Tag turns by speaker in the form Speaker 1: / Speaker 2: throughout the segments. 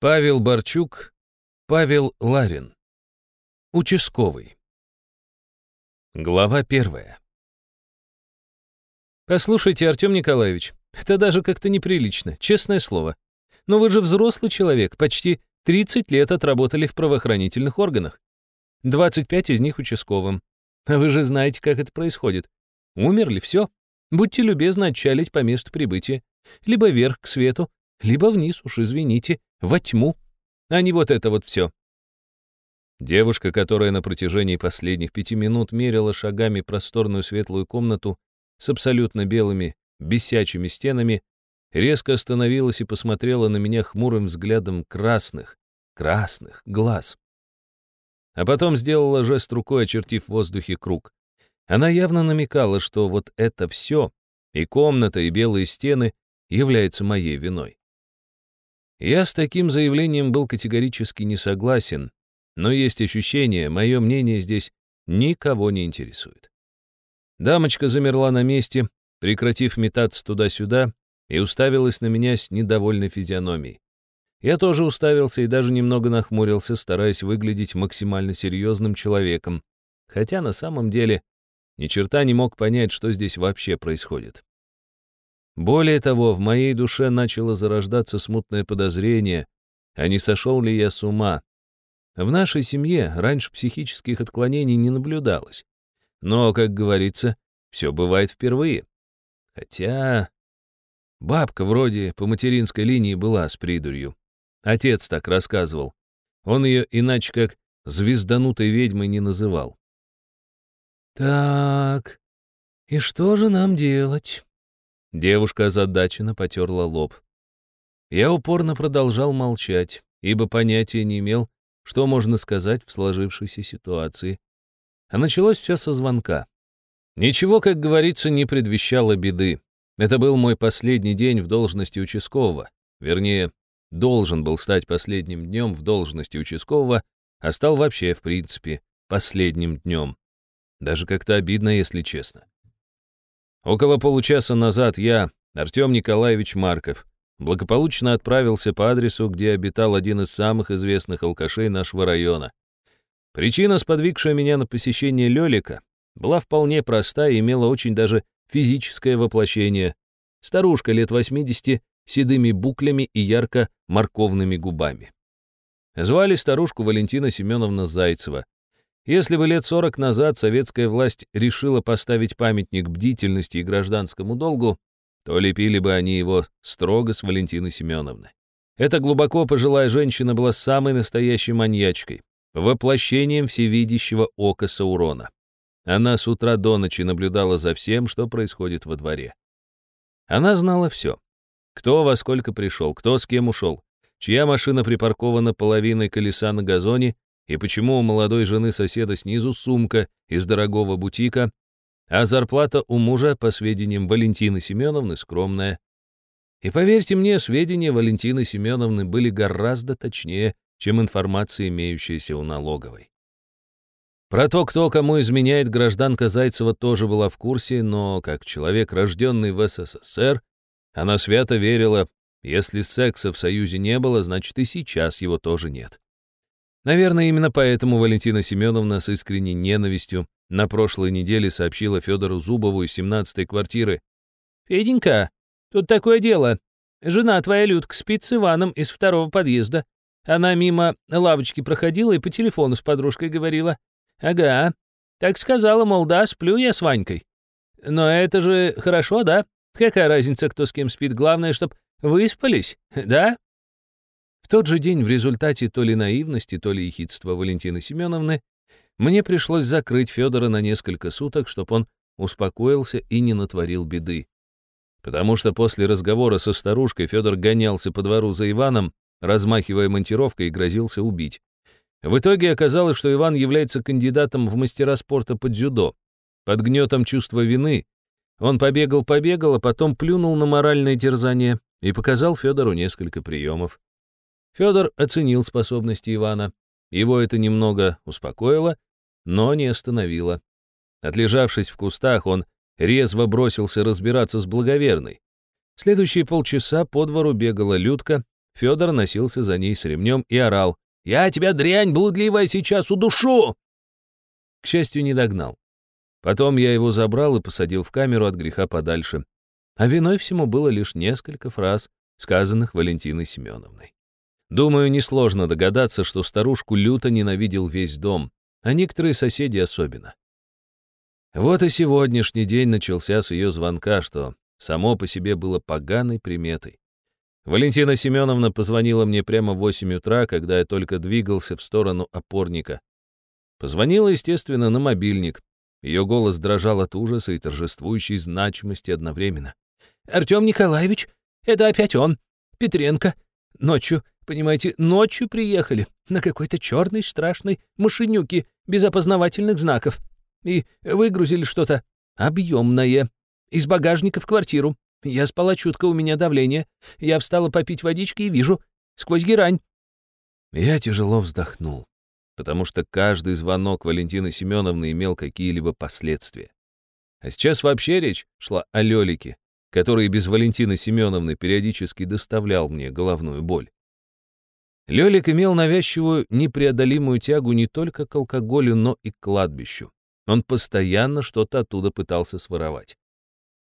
Speaker 1: Павел Борчук, Павел Ларин. Участковый. Глава первая.
Speaker 2: «Послушайте, Артем Николаевич, это даже как-то неприлично, честное слово. Но вы же взрослый человек, почти 30 лет отработали в правоохранительных органах. 25 из них участковым. А вы же знаете, как это происходит. Умерли, все. Будьте любезны отчалить по месту прибытия. Либо вверх к свету, либо вниз, уж извините, во тьму. А не вот это вот все.
Speaker 1: Девушка, которая на протяжении последних пяти минут мерила шагами просторную светлую комнату с абсолютно белыми, бесячими стенами, резко остановилась и посмотрела на меня хмурым взглядом красных, красных глаз. А потом сделала жест рукой, очертив в воздухе круг. Она явно намекала, что вот это все, и комната, и белые стены, является моей виной. Я с таким заявлением был категорически не согласен, но есть ощущение, мое мнение здесь никого не интересует. Дамочка замерла на месте, прекратив метаться туда-сюда, и уставилась на меня с недовольной физиономией. Я тоже уставился и даже немного нахмурился, стараясь выглядеть максимально серьезным человеком, хотя на самом деле ни черта не мог понять, что здесь вообще происходит. Более того, в моей душе начало зарождаться смутное подозрение, а не сошел ли я с ума. В нашей семье раньше психических отклонений не наблюдалось. Но, как говорится, все бывает впервые. Хотя... Бабка вроде по материнской линии была с придурью. Отец так рассказывал. Он ее иначе как звезданутой ведьмой не называл.
Speaker 2: «Так, и что же нам делать?»
Speaker 1: Девушка озадаченно потерла лоб. Я упорно продолжал молчать, ибо понятия не имел, что можно сказать в сложившейся ситуации. А началось все со звонка. Ничего, как говорится, не предвещало беды. Это был мой последний день в должности участкового. Вернее, должен был стать последним днем в должности участкового, а стал вообще, в принципе, последним днем. Даже как-то обидно, если честно. Около получаса назад я, Артем Николаевич Марков, благополучно отправился по адресу, где обитал один из самых известных алкашей нашего района. Причина, сподвигшая меня на посещение Лёлика, была вполне проста и имела очень даже физическое воплощение. Старушка лет 80 седыми буклями и ярко-морковными губами. Звали старушку Валентина Семеновна Зайцева. Если бы лет 40 назад советская власть решила поставить памятник бдительности и гражданскому долгу, то лепили бы они его строго с Валентины Семеновны. Эта глубоко пожилая женщина была самой настоящей маньячкой, воплощением всевидящего ока Саурона. Она с утра до ночи наблюдала за всем, что происходит во дворе. Она знала все. Кто во сколько пришел, кто с кем ушел, чья машина припаркована половиной колеса на газоне и почему у молодой жены соседа снизу сумка из дорогого бутика, а зарплата у мужа, по сведениям Валентины Семеновны, скромная. И поверьте мне, сведения Валентины Семеновны были гораздо точнее, чем информация, имеющаяся у налоговой. Про то, кто кому изменяет, гражданка Зайцева тоже была в курсе, но как человек, рожденный в СССР, она свято верила, если секса в Союзе не было, значит и сейчас его тоже нет. Наверное, именно поэтому Валентина Семеновна с искренней ненавистью на прошлой неделе сообщила Федору Зубову из 17-й квартиры.
Speaker 2: «Феденька, тут такое дело. Жена твоя Людка спит с Иваном из второго подъезда. Она мимо лавочки проходила и по телефону с подружкой говорила. Ага, так сказала, мол, да, сплю я с Ванькой. Но это же хорошо, да? Какая разница, кто с кем спит? Главное, чтоб выспались, да?»
Speaker 1: В тот же день в результате то ли наивности, то ли ехидства Валентины Семеновны мне пришлось закрыть Федора на несколько суток, чтобы он успокоился и не натворил беды. Потому что после разговора со старушкой Федор гонялся по двору за Иваном, размахивая монтировкой и грозился убить. В итоге оказалось, что Иван является кандидатом в мастера спорта по дзюдо. Под гнетом чувства вины он побегал-побегал, а потом плюнул на моральное терзание и показал Федору несколько приемов. Федор оценил способности Ивана. Его это немного успокоило, но не остановило. Отлежавшись в кустах, он резво бросился разбираться с благоверной. Следующие полчаса по двору бегала Людка, Федор носился за ней с ремнем и орал. «Я тебя, дрянь блудливая, сейчас удушу!» К счастью, не догнал. Потом я его забрал и посадил в камеру от греха подальше. А виной всему было лишь несколько фраз, сказанных Валентиной Семеновной. Думаю, несложно догадаться, что старушку люто ненавидел весь дом, а некоторые соседи особенно. Вот и сегодняшний день начался с ее звонка, что само по себе было поганой приметой. Валентина Семеновна позвонила мне прямо в 8 утра, когда я только двигался в сторону опорника. Позвонила, естественно, на мобильник. Ее голос дрожал от ужаса и торжествующей значимости одновременно. «Артем Николаевич, это опять он, Петренко. Ночью, понимаете, ночью приехали на какой-то черной страшной машинюке без опознавательных знаков и выгрузили что-то объемное из багажника в квартиру. Я спала чутко, у меня давление. Я встала попить водички и вижу, сквозь герань.
Speaker 2: Я тяжело вздохнул, потому что каждый звонок Валентины Семеновны имел какие-либо последствия. А сейчас вообще речь шла о Лёлике, который без Валентины Семеновны периодически доставлял мне головную боль. Лёлик имел навязчивую, непреодолимую тягу не только к алкоголю, но и к кладбищу. Он постоянно что-то оттуда пытался своровать.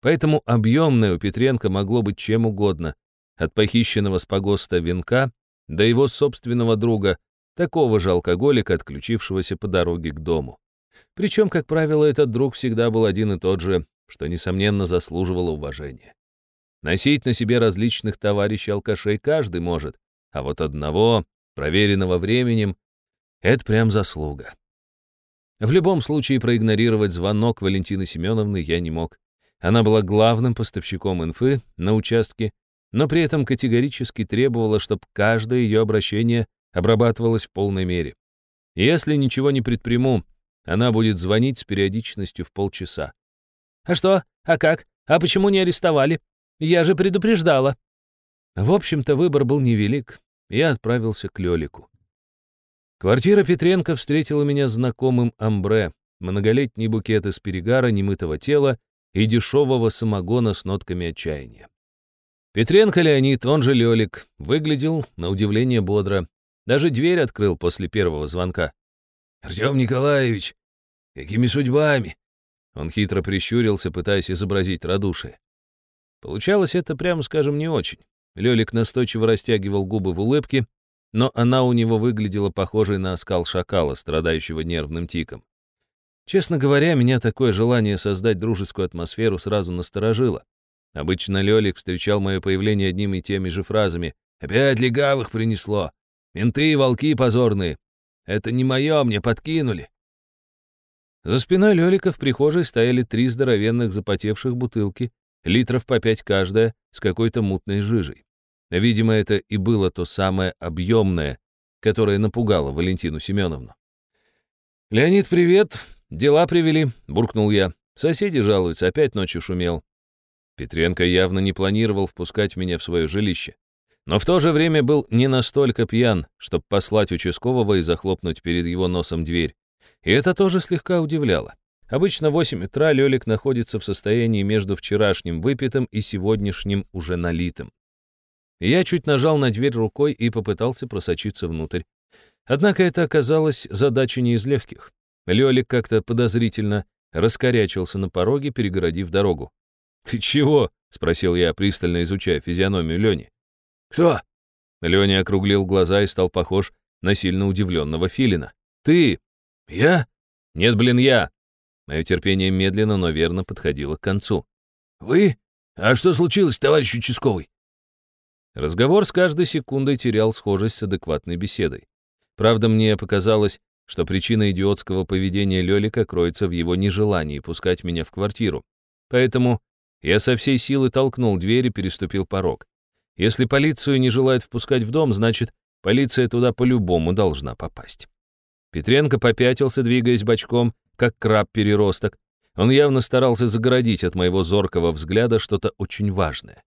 Speaker 2: Поэтому объемное у Петренко могло быть чем угодно, от похищенного с погоста венка до его собственного друга, такого же алкоголика, отключившегося по дороге к дому. Причем, как правило, этот друг всегда был один и тот же, что, несомненно, заслуживало уважения. Носить на себе различных товарищей алкашей каждый может, а вот одного, проверенного временем, это прям заслуга. В любом случае проигнорировать звонок Валентины Семеновны я не мог. Она была главным поставщиком инфы на участке, но при этом категорически требовала, чтобы каждое ее обращение обрабатывалось в полной мере. Если ничего не предприму, она будет звонить с периодичностью в полчаса.
Speaker 1: «А что? А как? А почему не арестовали? Я же предупреждала».
Speaker 2: В общем-то, выбор был невелик. Я отправился к Лёлику. Квартира Петренко встретила меня знакомым амбре, многолетний букет из перегара, немытого тела и дешевого самогона с нотками отчаяния. Петренко Леонид, он же Лёлик, выглядел, на удивление, бодро. Даже дверь открыл после первого звонка.
Speaker 3: «Артём Николаевич, какими судьбами?»
Speaker 2: Он хитро прищурился, пытаясь изобразить радушие. Получалось это, прямо скажем, не очень. Лёлик настойчиво растягивал губы в улыбке, но она у него выглядела похожей на оскал шакала, страдающего нервным тиком. Честно говоря, меня такое желание создать дружескую атмосферу сразу насторожило. Обычно Лёлик встречал мое появление одними и теми же фразами. «Опять легавых принесло! Менты и волки позорные! Это не мое, мне подкинули!» За спиной Лёлика в прихожей стояли три здоровенных запотевших бутылки, литров по пять каждая, с какой-то мутной жижей. Видимо, это и было то самое объемное, которое напугало Валентину Семеновну. «Леонид, привет! Дела привели», — буркнул я. «Соседи жалуются, опять ночью шумел». Петренко явно не планировал впускать меня в свое жилище. Но в то же время был не настолько пьян, чтобы послать участкового и захлопнуть перед его носом дверь. И это тоже слегка удивляло. Обычно в 8 утра Лёлик находится в состоянии между вчерашним выпитым и сегодняшним уже налитым. Я чуть нажал на дверь рукой и попытался просочиться внутрь. Однако это оказалось задачей не из легких. Лёлик как-то подозрительно раскорячился на пороге, перегородив дорогу. «Ты чего?» — спросил я, пристально изучая физиономию Лёни.
Speaker 3: «Кто?»
Speaker 2: Лёня округлил глаза и стал похож на сильно удивленного филина. «Ты!»
Speaker 3: «Я?»
Speaker 2: «Нет, блин, я!» Мое терпение медленно, но верно подходило к концу.
Speaker 3: «Вы? А что случилось, товарищ участковый?»
Speaker 2: Разговор с каждой секундой терял схожесть с адекватной беседой. Правда, мне показалось, что причина идиотского поведения Лёлика кроется в его нежелании пускать меня в квартиру. Поэтому я со всей силы толкнул дверь и переступил порог. Если полицию не желают впускать в дом, значит, полиция туда по-любому должна попасть. Петренко попятился, двигаясь бочком, как краб-переросток. Он явно старался загородить от моего зоркого взгляда что-то очень важное.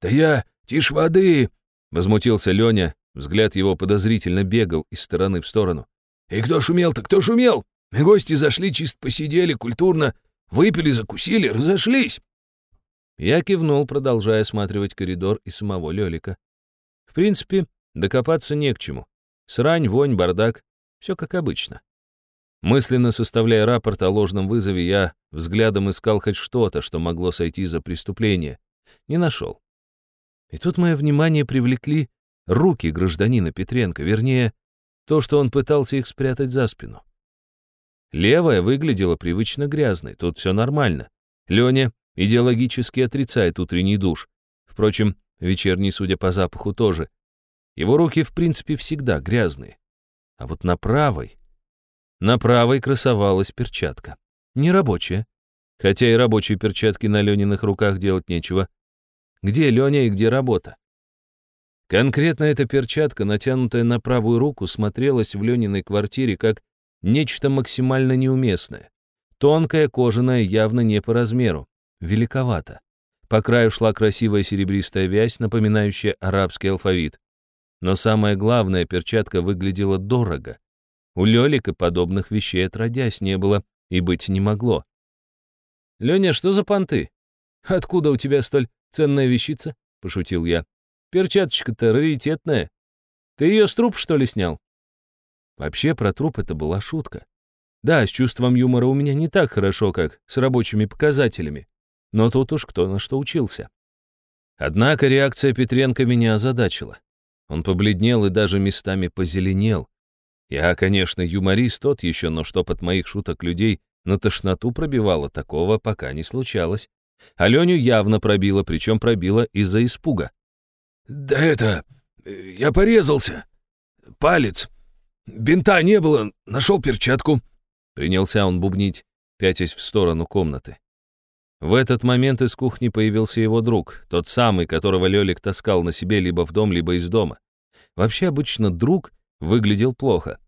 Speaker 3: «Да я «Тише воды!» — возмутился Леня. Взгляд его подозрительно бегал из стороны в сторону. «И кто шумел-то, кто шумел? Гости зашли, чисто посидели, культурно, выпили, закусили, разошлись!»
Speaker 2: Я кивнул, продолжая осматривать коридор и самого Лёлика. В
Speaker 1: принципе, докопаться не к чему. Срань, вонь, бардак — все как обычно. Мысленно составляя рапорт о ложном вызове, я взглядом искал хоть что-то, что могло сойти за преступление. Не нашел. И тут мое внимание привлекли руки гражданина Петренко, вернее, то, что он пытался их спрятать за спину. Левая выглядела привычно грязной, тут все нормально. Леня идеологически отрицает утренний душ. Впрочем, вечерний, судя по запаху, тоже. Его руки, в принципе, всегда грязные. А вот на правой... На правой красовалась перчатка. Не рабочая. Хотя и рабочие перчатки на Лениных руках делать нечего. Где Леня и где работа? Конкретно эта перчатка, натянутая на правую руку, смотрелась в Лениной квартире как нечто максимально неуместное. Тонкая, кожаная, явно не по размеру. Великовато. По краю шла красивая серебристая вязь, напоминающая арабский алфавит. Но самое главное, перчатка выглядела дорого. У Лёлика подобных вещей отродясь не было и быть не могло. «Лёня, что за понты? Откуда у тебя столь ценная вещица?» — пошутил я. «Перчаточка-то раритетная. Ты её с труп, что ли, снял?» Вообще, про труп это была шутка. Да, с чувством юмора у меня не так хорошо, как с рабочими показателями. Но тут уж кто на что учился. Однако реакция Петренко меня озадачила. Он побледнел и даже местами позеленел, я, конечно, юморист тот еще, но чтоб от моих шуток людей на тошноту пробивало, такого пока не случалось. Аленю явно пробило, причем пробило из-за испуга.
Speaker 3: «Да это... я порезался. Палец. Бинта не было, нашел перчатку».
Speaker 1: Принялся он бубнить, пятясь в сторону комнаты. В этот момент из кухни появился его друг, тот самый, которого Лёлик таскал на себе либо в дом, либо из дома. Вообще обычно друг выглядел плохо.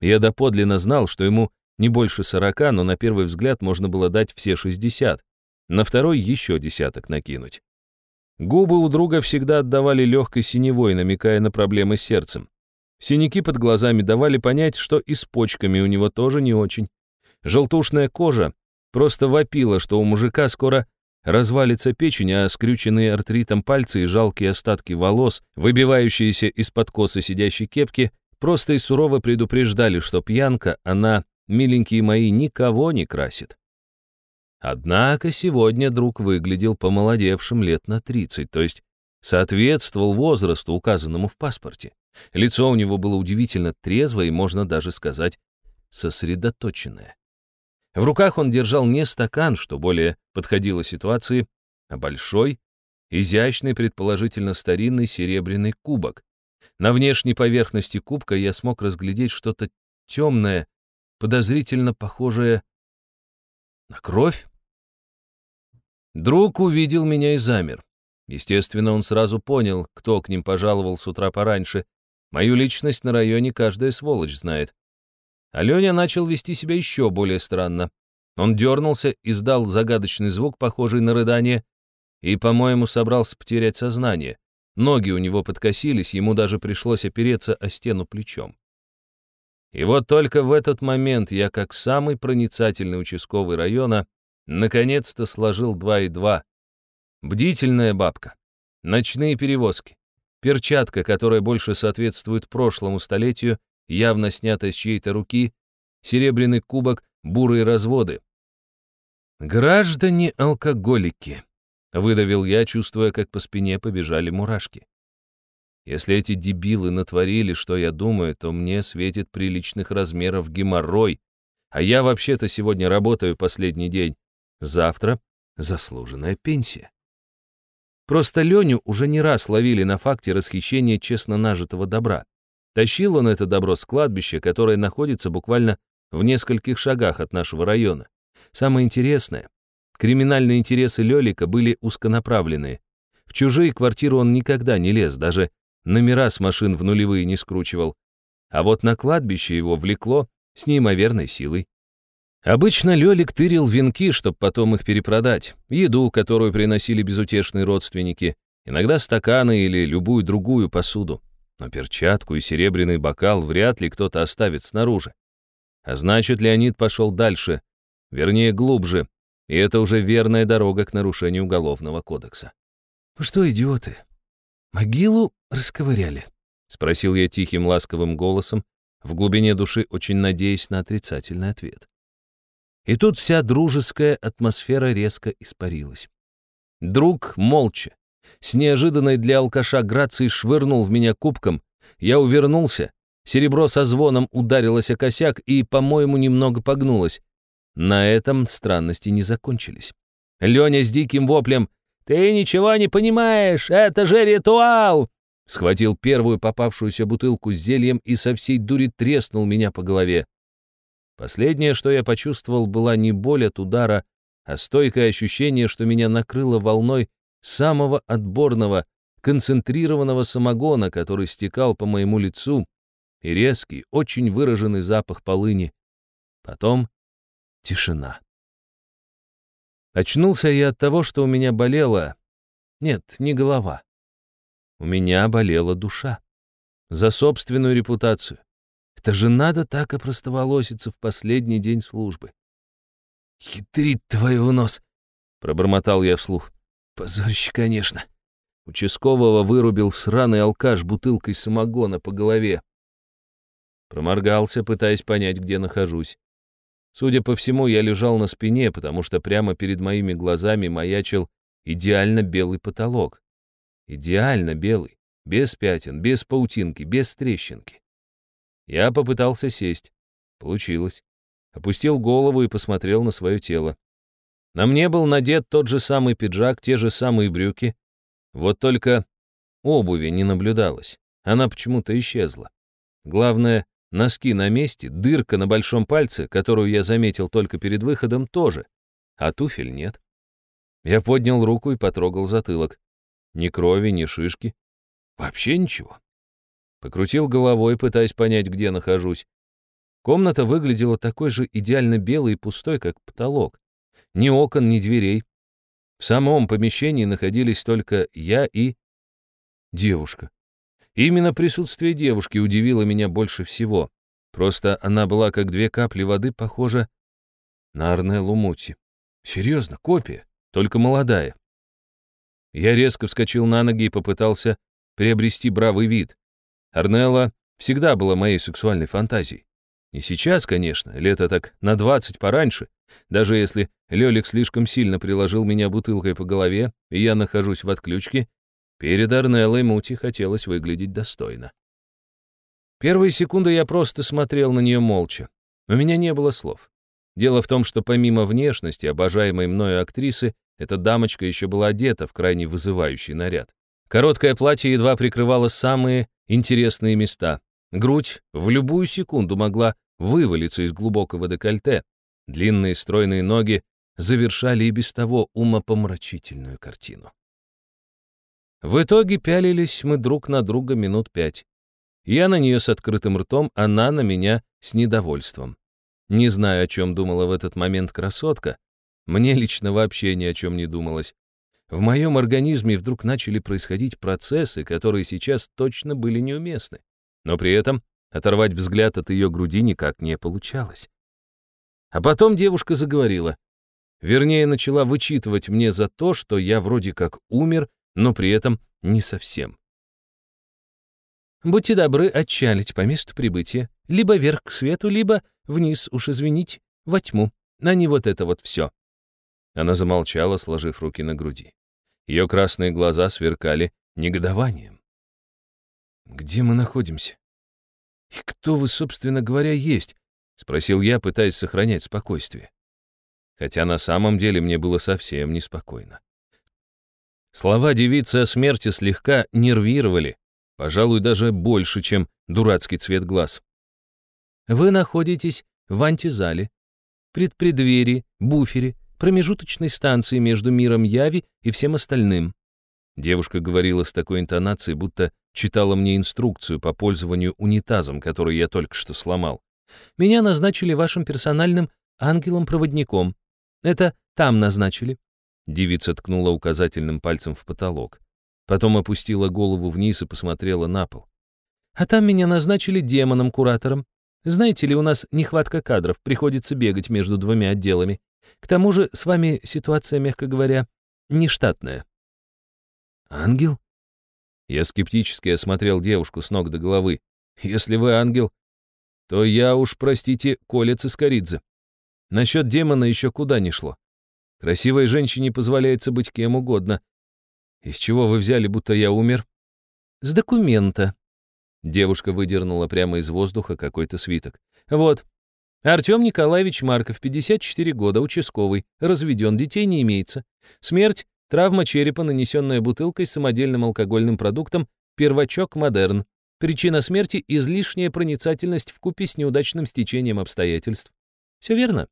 Speaker 1: Я доподлинно знал, что ему не больше сорока, но на первый взгляд можно было дать все шестьдесят, на второй еще десяток накинуть. Губы у друга всегда отдавали легкой синевой, намекая на проблемы с сердцем. Синяки под глазами давали понять, что и с почками у него тоже не очень. Желтушная кожа просто вопила, что у мужика скоро развалится печень, а скрюченные артритом пальцы и жалкие остатки волос, выбивающиеся из-под косы сидящей кепки, Просто и сурово предупреждали, что пьянка, она, миленькие мои, никого не красит. Однако сегодня друг выглядел помолодевшим лет на 30, то есть соответствовал возрасту, указанному в паспорте. Лицо у него было удивительно трезвое и, можно даже сказать, сосредоточенное. В руках он держал не стакан, что более подходило ситуации, а большой, изящный, предположительно старинный серебряный кубок, на внешней поверхности кубка я смог разглядеть что-то темное, подозрительно похожее на кровь. Друг увидел меня и замер. Естественно, он сразу понял, кто к ним пожаловал с утра пораньше. Мою личность на районе каждая сволочь знает. Аленя начал вести себя еще более странно. Он дернулся, издал загадочный звук, похожий на рыдание, и, по-моему, собрался потерять сознание. Ноги у него подкосились, ему даже пришлось опереться о стену плечом. И вот только в этот момент я, как самый проницательный участковый района, наконец-то сложил два и два. Бдительная бабка, ночные перевозки, перчатка, которая больше соответствует прошлому столетию, явно снятая с чьей-то руки, серебряный кубок, бурые разводы. Граждане-алкоголики. Выдавил я, чувствуя, как по спине побежали мурашки. Если эти дебилы натворили, что я думаю, то мне светит приличных размеров геморрой, а я вообще-то сегодня работаю последний день. Завтра заслуженная пенсия. Просто Леню уже не раз ловили на факте расхищения честно нажитого добра. Тащил он это добро с кладбища, которое находится буквально в нескольких шагах от нашего района. Самое интересное, Криминальные интересы Лёлика были узконаправленные. В чужие квартиры он никогда не лез, даже номера с машин в нулевые не скручивал. А вот на кладбище его влекло с неимоверной силой. Обычно Лёлик тырил венки, чтобы потом их перепродать, еду, которую приносили безутешные родственники, иногда стаканы или любую другую посуду. Но перчатку и серебряный бокал вряд ли кто-то оставит снаружи. А значит, Леонид пошел дальше, вернее, глубже, и это уже верная дорога к нарушению Уголовного кодекса. «Вы что, идиоты?
Speaker 2: «Могилу расковыряли?» — спросил я тихим ласковым голосом, в глубине души очень надеясь на отрицательный ответ. И тут вся дружеская атмосфера резко испарилась. Друг молча, с неожиданной для алкаша грацией швырнул в меня кубком, я увернулся, серебро со звоном ударилось о косяк и, по-моему, немного погнулось. На этом странности не закончились. Леня с диким воплем «Ты ничего не понимаешь, это же ритуал!» Схватил первую попавшуюся бутылку с зельем и со всей дури треснул меня по голове. Последнее, что я почувствовал, была не боль от удара, а стойкое ощущение, что меня накрыло волной самого отборного, концентрированного самогона, который стекал по моему лицу, и резкий, очень выраженный запах полыни. Потом тишина. Очнулся я от того, что у меня болела... Нет, не голова. У меня болела душа. За собственную репутацию. Это же надо так опростоволоситься в последний день службы. «Хитрит твою нос!» — пробормотал я вслух. «Позорище, конечно!» Участкового вырубил сраный алкаш бутылкой самогона по голове. Проморгался, пытаясь понять, где нахожусь. Судя по всему, я лежал на спине, потому что прямо перед моими глазами маячил идеально белый потолок. Идеально белый, без пятен, без паутинки, без трещинки. Я попытался сесть. Получилось. Опустил голову и посмотрел на свое тело. На мне был надет тот же самый пиджак, те же самые брюки. Вот только обуви не наблюдалось. Она почему-то исчезла. Главное, носки на месте, дырка на большом пальце, которую я заметил только перед выходом, тоже. А туфель нет. Я поднял руку и потрогал затылок. Ни крови, ни шишки. Вообще ничего. Покрутил головой, пытаясь понять, где нахожусь. Комната выглядела такой же идеально белой и пустой, как потолок. Ни окон, ни дверей. В самом помещении находились только я и... девушка. Именно присутствие девушки удивило меня больше всего. Просто она была как две капли воды похожа на Арнеллу Мути. Серьезно, копия, только молодая. Я резко вскочил на ноги и попытался приобрести бравый вид. Арнелла всегда была моей сексуальной фантазией. Не сейчас, конечно, лето так на двадцать пораньше. Даже если Лёлик слишком сильно приложил меня бутылкой по голове, и я нахожусь в отключке, перед Арнеллой Мути хотелось выглядеть достойно. Первые секунды я просто смотрел на нее молча. У меня не было слов. Дело в том, что помимо внешности обожаемой мною актрисы, эта дамочка еще была одета в крайне вызывающий наряд. Короткое платье едва прикрывало самые интересные места. Грудь в любую секунду могла вывалиться из глубокого декольте. Длинные стройные ноги завершали и без того умопомрачительную картину. В итоге пялились мы друг на друга минут пять. Я на нее с открытым ртом, она на меня с недовольством. Не знаю, о чем думала в этот момент красотка. Мне лично вообще ни о чем не думалось. В моем организме вдруг начали происходить процессы, которые сейчас точно были неуместны. Но при этом оторвать взгляд от ее груди никак не получалось. А потом девушка заговорила. Вернее, начала вычитывать мне за то, что я вроде как умер, но при этом не совсем. Будьте добры отчалить по месту прибытия, либо вверх к свету, либо вниз, уж извините, во тьму, а не вот это вот все. Она замолчала, сложив руки на груди. Ее красные глаза сверкали негодованием. «Где мы находимся? И кто вы, собственно говоря, есть?» — спросил я, пытаясь сохранять спокойствие. Хотя на самом деле мне было совсем неспокойно. Слова девицы о смерти слегка нервировали, пожалуй, даже больше, чем дурацкий цвет глаз. «Вы находитесь в антизале, предпредверии, буфере, промежуточной станции между миром Яви и всем остальным. Девушка говорила с такой интонацией, будто читала мне инструкцию по пользованию унитазом, который я только что сломал. Меня назначили вашим персональным ангелом-проводником. Это там назначили. Девица ткнула указательным пальцем в потолок. Потом опустила голову вниз и посмотрела на пол. А там меня назначили демоном-куратором. Знаете ли, у нас нехватка кадров, приходится бегать между двумя отделами. К тому же с вами ситуация, мягко говоря, нештатная». «Ангел?»
Speaker 1: Я скептически осмотрел девушку с ног до головы. Если вы ангел, то я уж, простите, колец Искоридзе. Насчет демона еще куда ни шло. Красивой женщине позволяется быть кем угодно. Из чего вы взяли, будто я умер?
Speaker 2: С документа.
Speaker 1: Девушка выдернула прямо из воздуха какой-то свиток.
Speaker 2: Вот. Артем Николаевич Марков, 54 года, участковый, разведен, детей не имеется. Смерть — травма черепа, нанесенная бутылкой с самодельным алкогольным продуктом «Первачок Модерн». Причина смерти — излишняя проницательность в купе с неудачным стечением обстоятельств. Все верно?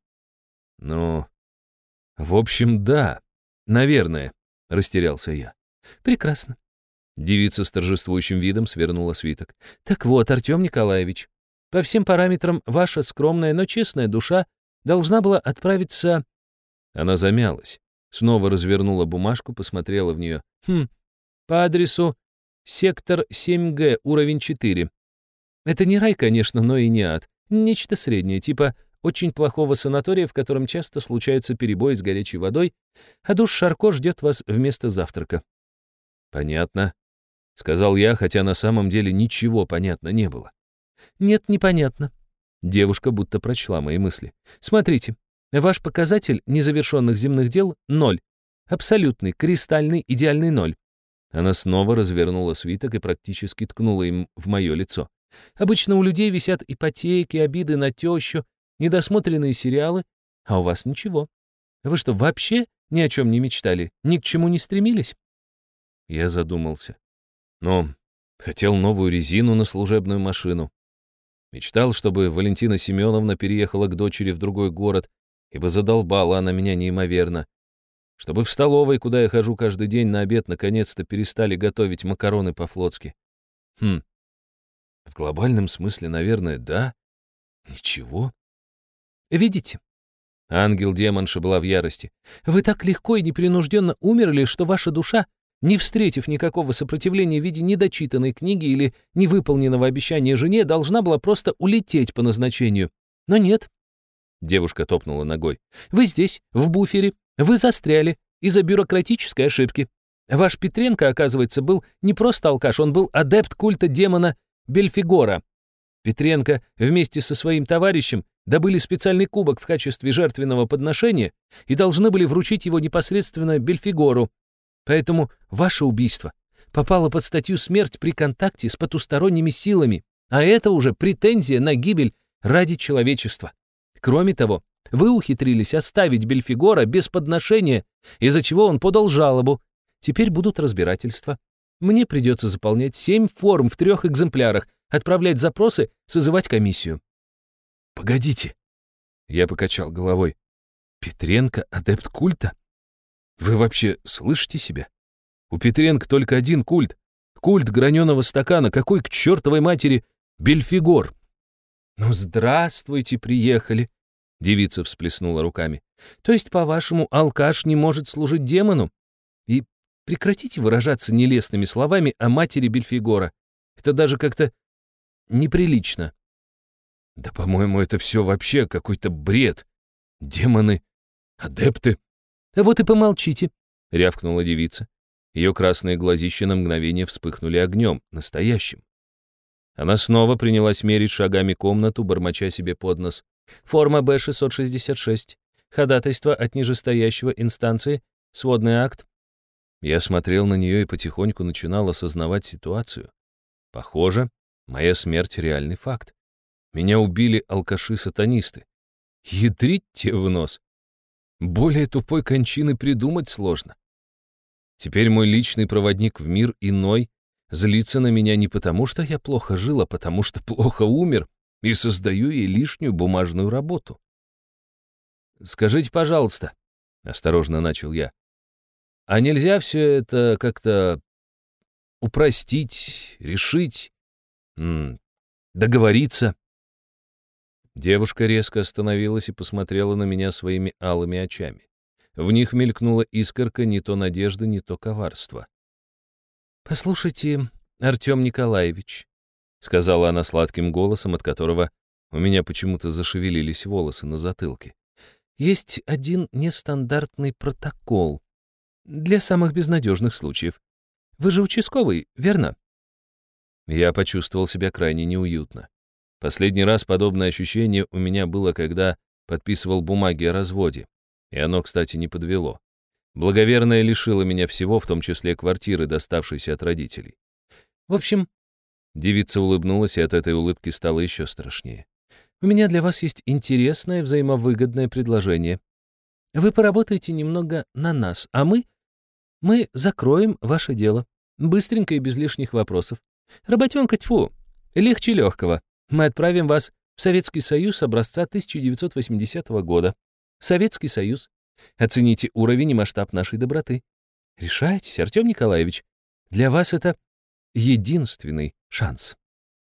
Speaker 1: Ну, в общем, да. Наверное, растерялся я.
Speaker 2: Прекрасно.
Speaker 1: Девица с торжествующим видом свернула свиток.
Speaker 2: Так вот, Артем Николаевич, по всем параметрам ваша скромная, но честная душа должна была отправиться...
Speaker 1: Она замялась, снова развернула бумажку, посмотрела в нее.
Speaker 2: Хм, по адресу сектор 7Г, уровень 4. Это не рай, конечно, но и не ад. Нечто среднее, типа очень плохого санатория, в котором часто случаются перебои с горячей водой, а душ Шарко ждет вас вместо завтрака».
Speaker 1: «Понятно», — сказал я, хотя на самом деле ничего понятно не было.
Speaker 2: «Нет, непонятно». Девушка будто прочла мои мысли. «Смотрите, ваш показатель незавершенных земных дел — ноль. Абсолютный, кристальный, идеальный ноль».
Speaker 1: Она снова развернула свиток и практически ткнула им в мое лицо.
Speaker 2: «Обычно у людей висят ипотеки, обиды на тещу, недосмотренные сериалы, а у вас ничего. Вы что, вообще ни о чем не мечтали, ни к чему не стремились?»
Speaker 1: Я задумался. Но хотел новую резину на служебную машину. Мечтал, чтобы Валентина Семеновна переехала к дочери в другой город, ибо задолбала она меня неимоверно. Чтобы в столовой, куда я хожу каждый день на обед, наконец-то перестали готовить макароны по-флотски. Хм. В глобальном смысле, наверное, да. Ничего.
Speaker 2: Видите?»
Speaker 1: Ангел-демонша была в ярости.
Speaker 2: «Вы так легко и непринужденно умерли, что ваша душа, не встретив никакого сопротивления в виде недочитанной книги или невыполненного обещания жене, должна была просто улететь по назначению. Но нет».
Speaker 1: Девушка топнула ногой.
Speaker 2: «Вы здесь, в буфере. Вы застряли из-за бюрократической ошибки. Ваш Петренко, оказывается, был не просто алкаш, он был адепт культа демона Бельфигора. Петренко вместе со своим товарищем добыли специальный кубок в качестве жертвенного подношения и должны были вручить его непосредственно Бельфигору. Поэтому ваше убийство попало под статью «Смерть при контакте с потусторонними силами», а это уже претензия на гибель ради человечества. Кроме того, вы ухитрились оставить Бельфигора без подношения, из-за чего он подал жалобу. Теперь будут разбирательства. Мне придется заполнять семь форм в трех экземплярах, отправлять запросы, созывать комиссию.
Speaker 1: «Погодите!» Я покачал головой. «Петренко — адепт культа? Вы вообще слышите себя? У Петренко только один культ. Культ граненого стакана. Какой к чертовой матери Бельфигор?»
Speaker 2: «Ну, здравствуйте, приехали!» Девица всплеснула руками. «То есть, по-вашему, алкаш не может служить демону? И прекратите выражаться нелестными словами о матери Бельфигора. Это даже как-то неприлично».
Speaker 1: Да, по-моему, это все вообще какой-то бред. Демоны, адепты.
Speaker 2: Вот и помолчите,
Speaker 1: рявкнула девица. Ее красные глазища на мгновение вспыхнули огнем, настоящим. Она снова принялась мерить шагами комнату, бормоча себе под нос.
Speaker 2: Форма Б-666. Ходатайство от нижестоящего инстанции. Сводный акт.
Speaker 1: Я смотрел на нее и потихоньку начинал осознавать ситуацию. Похоже, моя смерть — реальный факт. Меня убили алкаши-сатанисты. Ядрить те в нос. Более тупой кончины придумать сложно. Теперь мой личный проводник в мир иной злится на меня не потому, что я плохо жил, а потому что плохо умер и создаю ей лишнюю бумажную работу. «Скажите, пожалуйста», — осторожно начал я, «а нельзя все это как-то упростить, решить, договориться?» Девушка резко остановилась и посмотрела на меня своими алыми очами. В них мелькнула искорка не то надежды, не то коварства.
Speaker 2: «Послушайте, Артем Николаевич», — сказала она сладким голосом, от которого у меня почему-то зашевелились волосы на затылке. «Есть один нестандартный протокол для самых безнадежных случаев. Вы же участковый, верно?»
Speaker 1: Я почувствовал себя крайне неуютно. Последний раз подобное ощущение у меня было, когда подписывал бумаги о разводе. И оно, кстати, не подвело. Благоверная лишила меня всего, в том числе квартиры, доставшейся от родителей.
Speaker 2: В общем,
Speaker 1: девица улыбнулась, и от этой улыбки стало еще страшнее.
Speaker 2: У меня для вас есть интересное взаимовыгодное предложение. Вы поработаете немного на нас, а мы... Мы закроем ваше дело. Быстренько и без лишних вопросов. Работенка тьфу, легче легкого. Мы отправим вас в Советский Союз образца 1980 года. Советский Союз. Оцените уровень и масштаб нашей доброты. Решайтесь, Артем Николаевич. Для вас это единственный шанс.